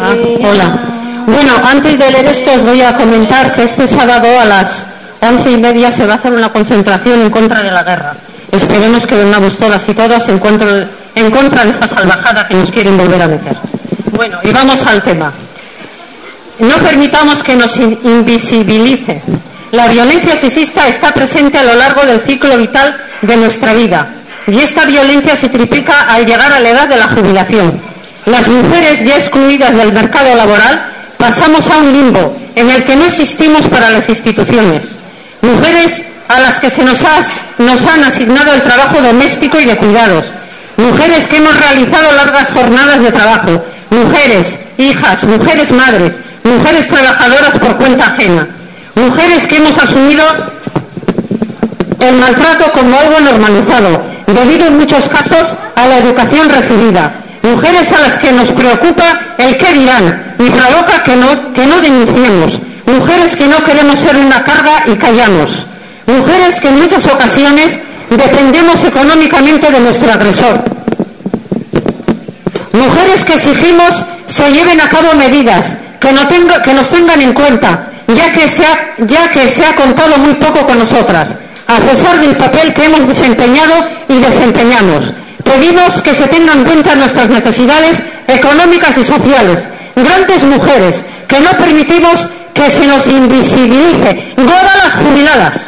Ah, hola. Bueno, antes de leer esto os voy a comentar que este sábado a las once y media se va a hacer una concentración en contra de la guerra. Esperemos que vengamos todas y todas en contra, en contra de esta salvajada que nos quieren volver a meter. Bueno, y vamos al tema. No permitamos que nos invisibilice. La violencia sexista está presente a lo largo del ciclo vital de nuestra vida y esta violencia se triplica al llegar a la edad de la jubilación. Las mujeres ya excluidas del mercado laboral pasamos a un limbo en el que no existimos para las instituciones. Mujeres a las que se nos, han asignado el trabajo doméstico y de cuidados. Mujeres que hemos realizado largas jornadas de trabajo. Mujeres, hijas, mujeres madres, mujeres trabajadoras por cuenta ajena. Mujeres que hemos asumido el maltrato como algo normalizado, debido en muchos casos a la educación recibida. Mujeres a las que nos preocupa el qué dirán y provoca que no, que no denunciemos. Mujeres que no queremos ser una carga y callamos. Mujeres que en muchas ocasiones dependemos económicamente de nuestro agresor. Mujeres que exigimos se lleven a cabo medidas que, no que nos tengan en cuenta, ya que, se ha, ya que se ha contado muy poco con nosotras a pesar del papel que hemos desempeñado y desempeñamos. Pedimos que se tengan en cuenta nuestras necesidades económicas y sociales. Grandes mujeres, que no permitimos que se nos invisibilice. Goda las jubiladas.